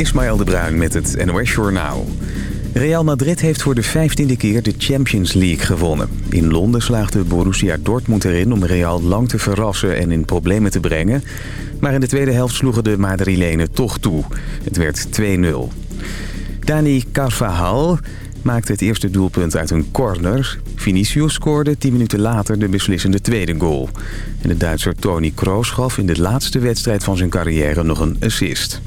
Ismaël de Bruin met het NOS Journaal. Real Madrid heeft voor de vijftiende keer de Champions League gewonnen. In Londen slaagde Borussia Dortmund erin om Real lang te verrassen en in problemen te brengen. Maar in de tweede helft sloegen de Madrilenen toch toe. Het werd 2-0. Dani Carvajal maakte het eerste doelpunt uit een corner. Vinicius scoorde 10 minuten later de beslissende tweede goal. En de Duitser Toni Kroos gaf in de laatste wedstrijd van zijn carrière nog een assist.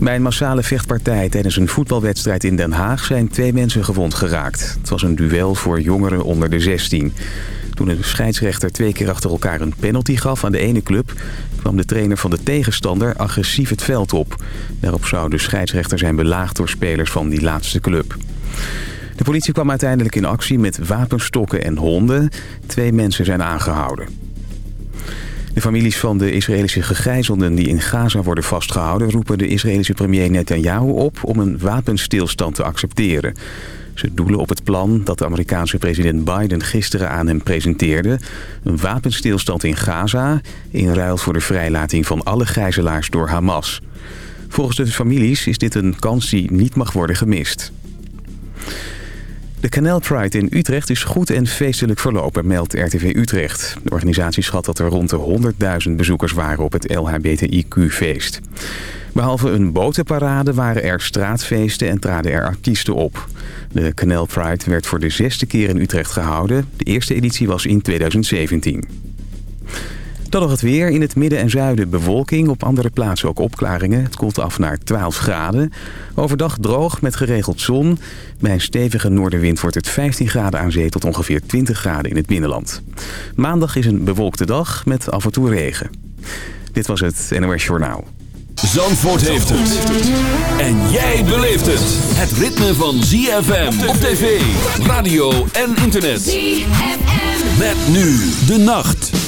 Bij een massale vechtpartij tijdens een voetbalwedstrijd in Den Haag zijn twee mensen gewond geraakt. Het was een duel voor jongeren onder de 16. Toen een scheidsrechter twee keer achter elkaar een penalty gaf aan de ene club... kwam de trainer van de tegenstander agressief het veld op. Daarop zou de scheidsrechter zijn belaagd door spelers van die laatste club. De politie kwam uiteindelijk in actie met wapenstokken en honden. Twee mensen zijn aangehouden. De families van de Israëlische gegijzelden die in Gaza worden vastgehouden... roepen de Israëlische premier Netanyahu op om een wapenstilstand te accepteren. Ze doelen op het plan dat de Amerikaanse president Biden gisteren aan hem presenteerde. Een wapenstilstand in Gaza in ruil voor de vrijlating van alle gijzelaars door Hamas. Volgens de families is dit een kans die niet mag worden gemist. De Canal Pride in Utrecht is goed en feestelijk verlopen, meldt RTV Utrecht. De organisatie schat dat er rond de 100.000 bezoekers waren op het LHBTIQ-feest. Behalve een botenparade waren er straatfeesten en traden er artiesten op. De Canal Pride werd voor de zesde keer in Utrecht gehouden. De eerste editie was in 2017. Dan nog het weer. In het midden en zuiden bewolking. Op andere plaatsen ook opklaringen. Het koelt af naar 12 graden. Overdag droog met geregeld zon. Bij een stevige noordenwind wordt het 15 graden aan zee tot ongeveer 20 graden in het binnenland. Maandag is een bewolkte dag met af en toe regen. Dit was het NOS Journaal. Zandvoort heeft het. En jij beleeft het. Het ritme van ZFM op tv, radio en internet. ZFM. Met nu de nacht.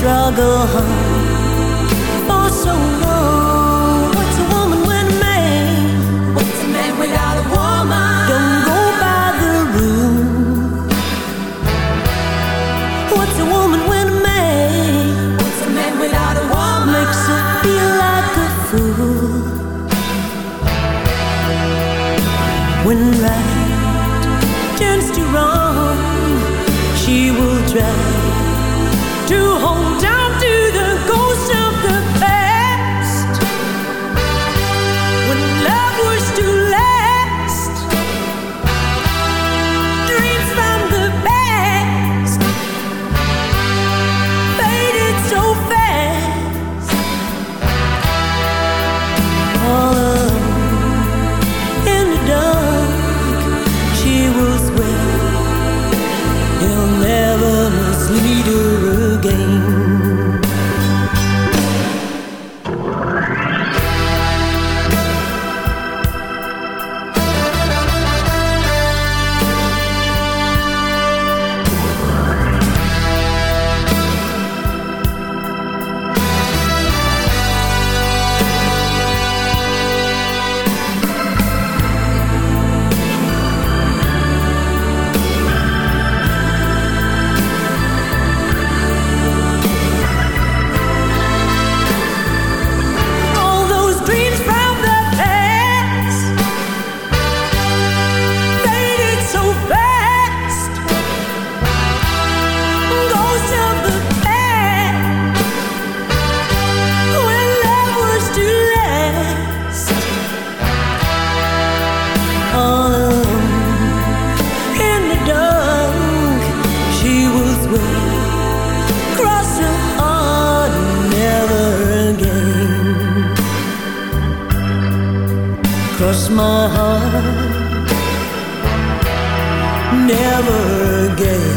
struggle hard for oh, so long. Cause my heart. Never gave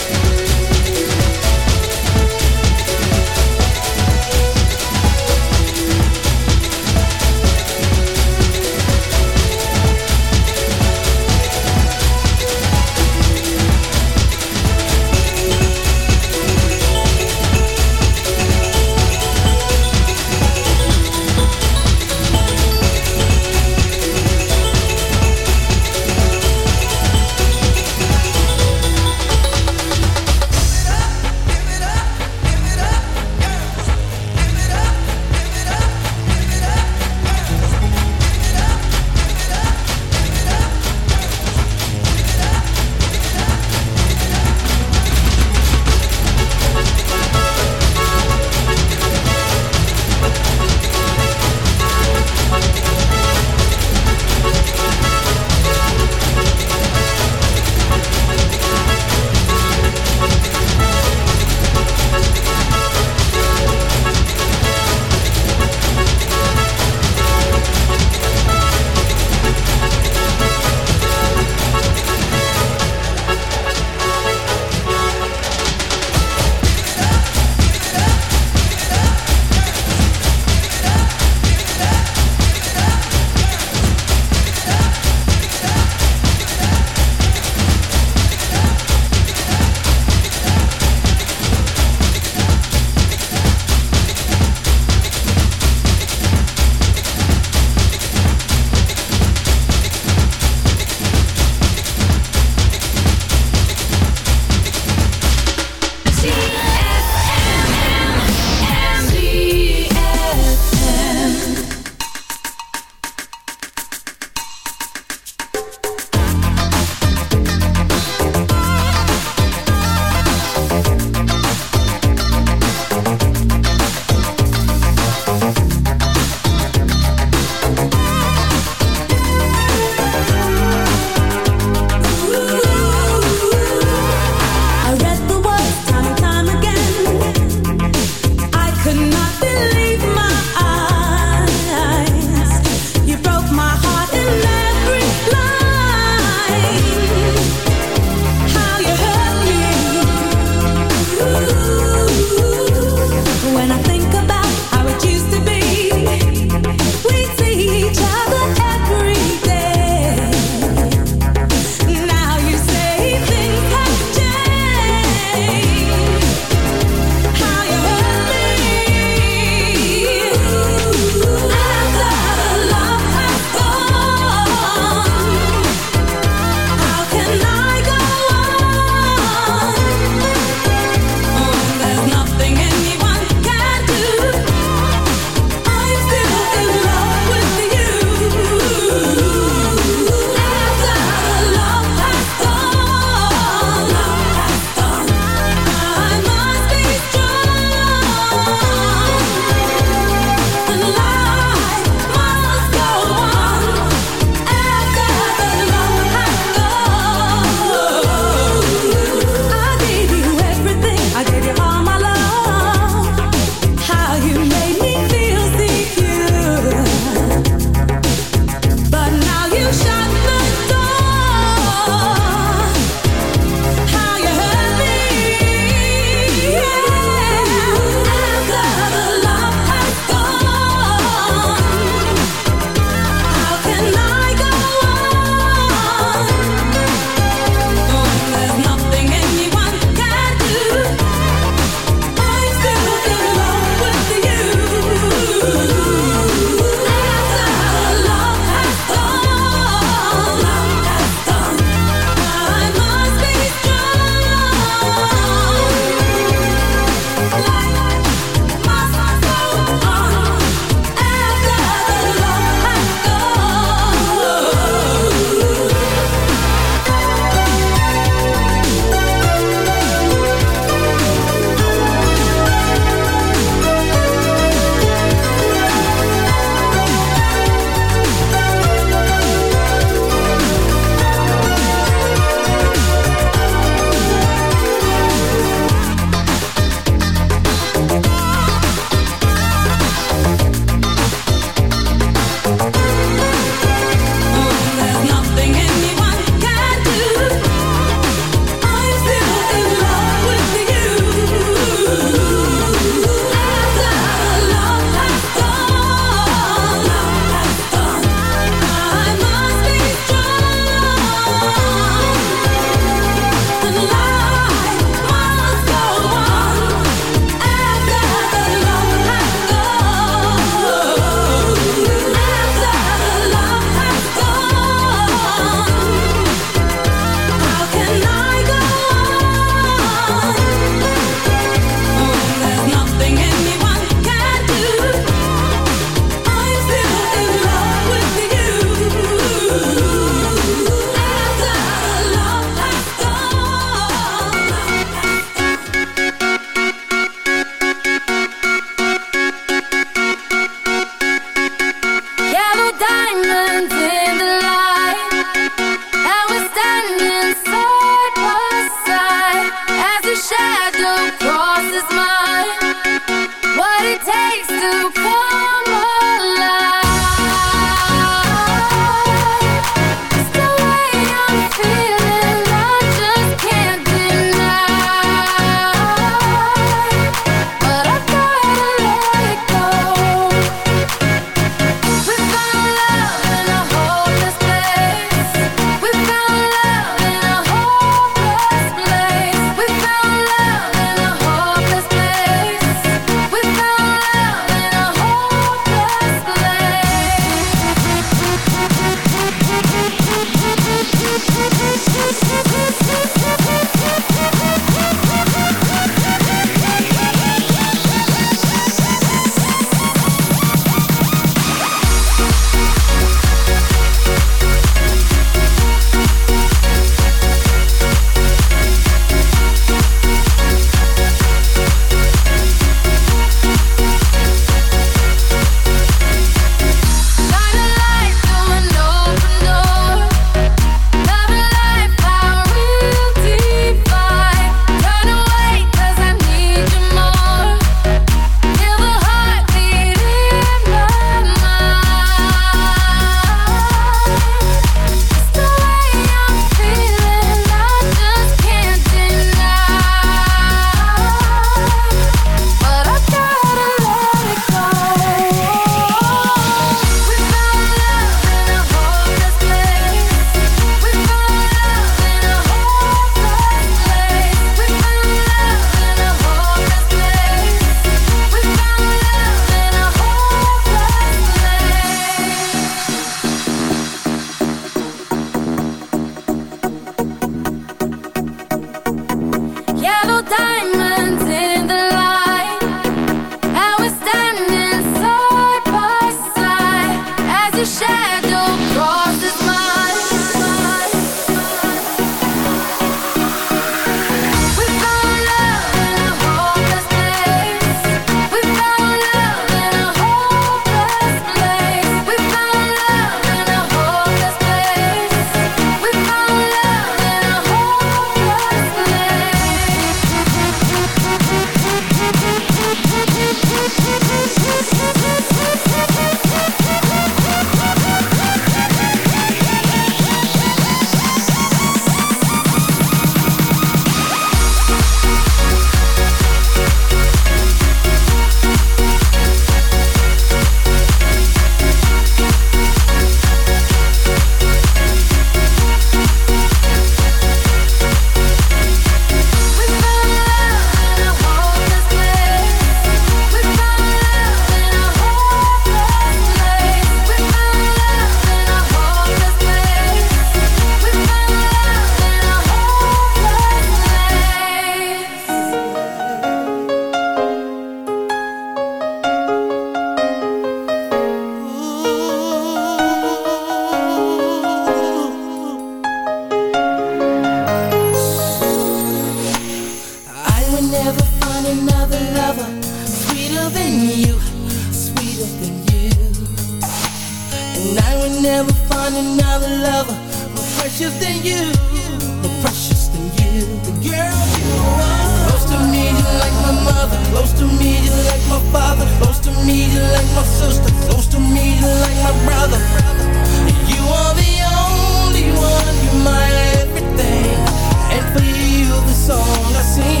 the song I sing.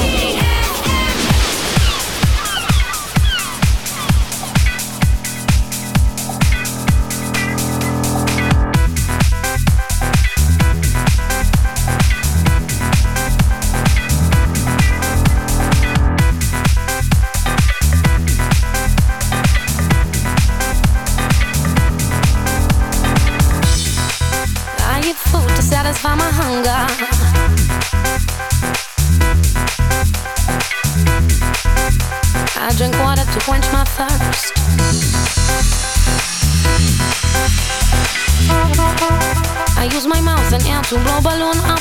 to blow balloon up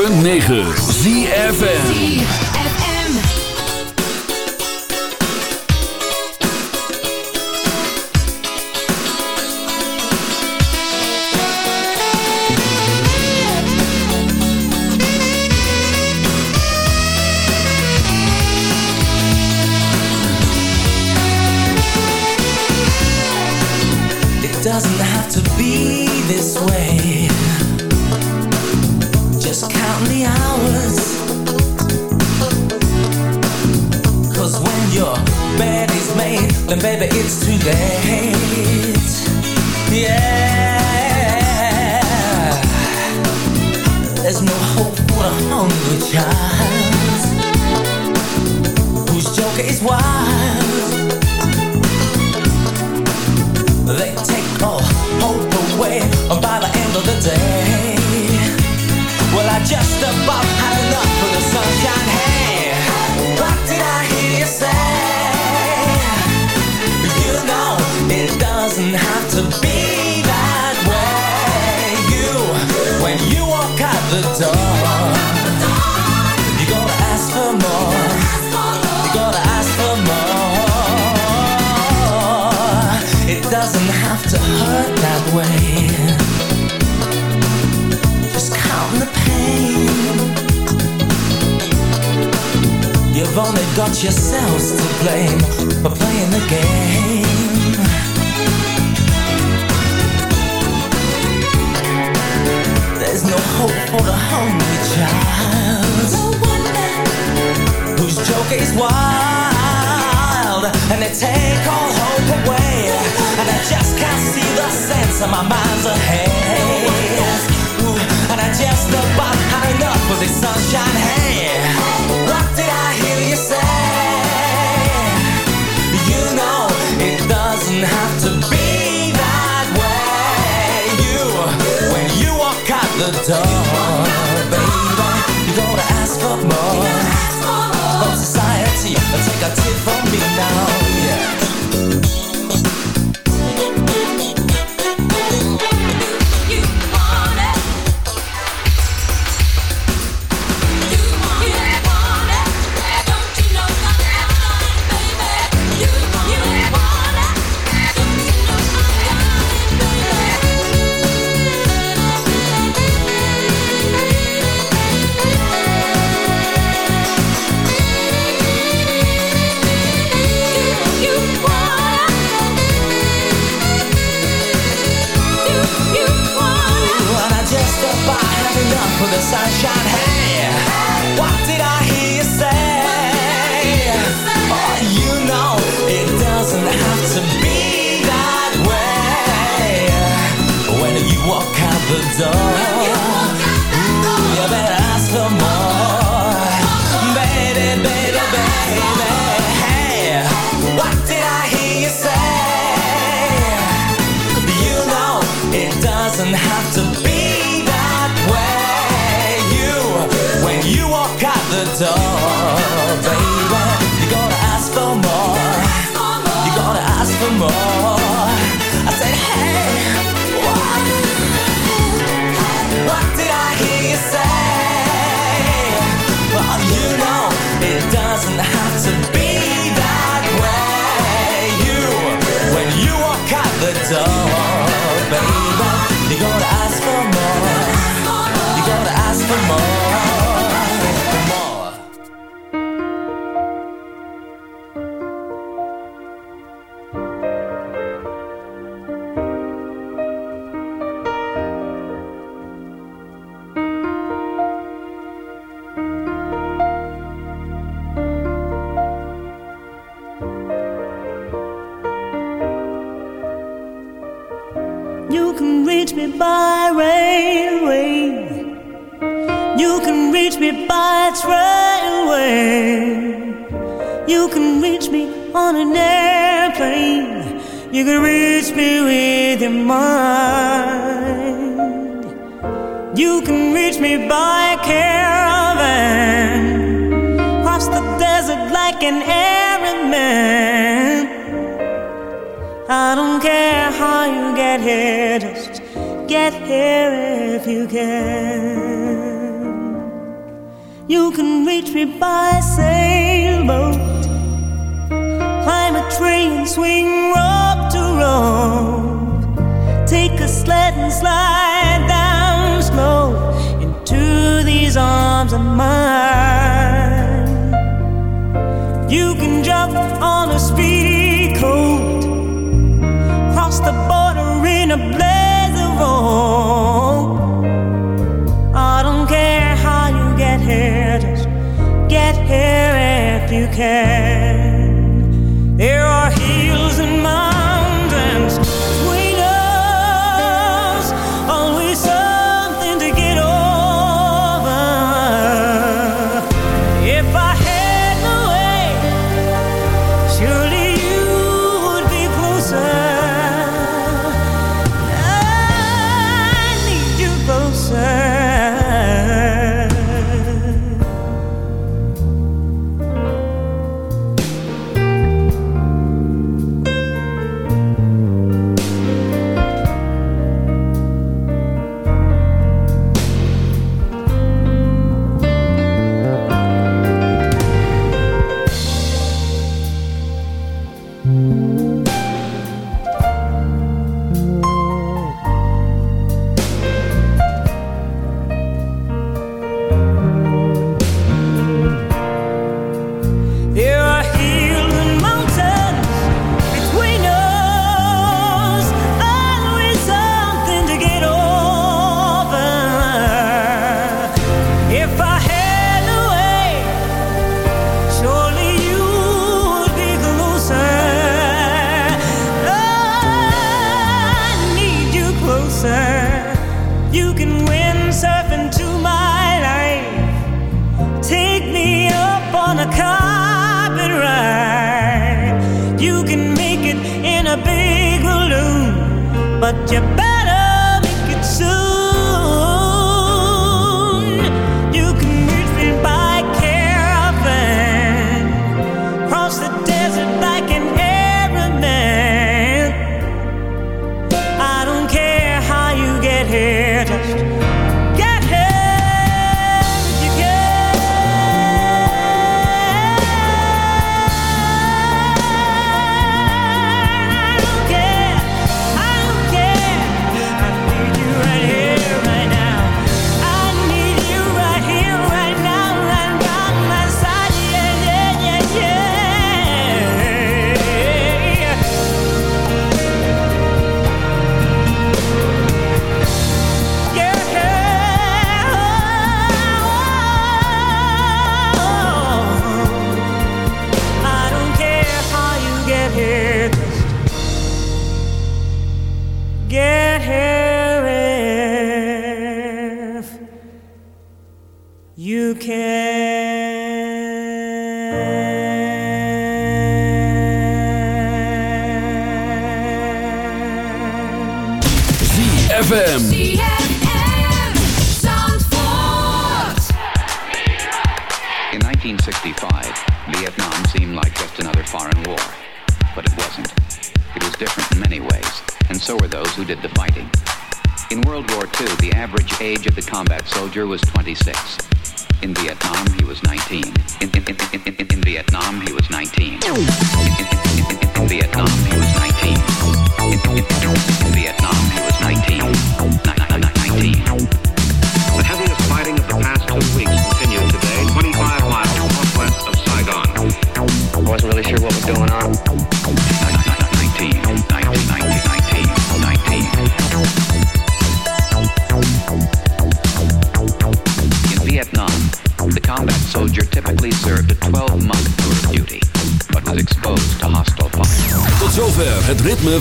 .9 You wanna, Baby, You gonna ask for more. From society, take a tip from me now. for more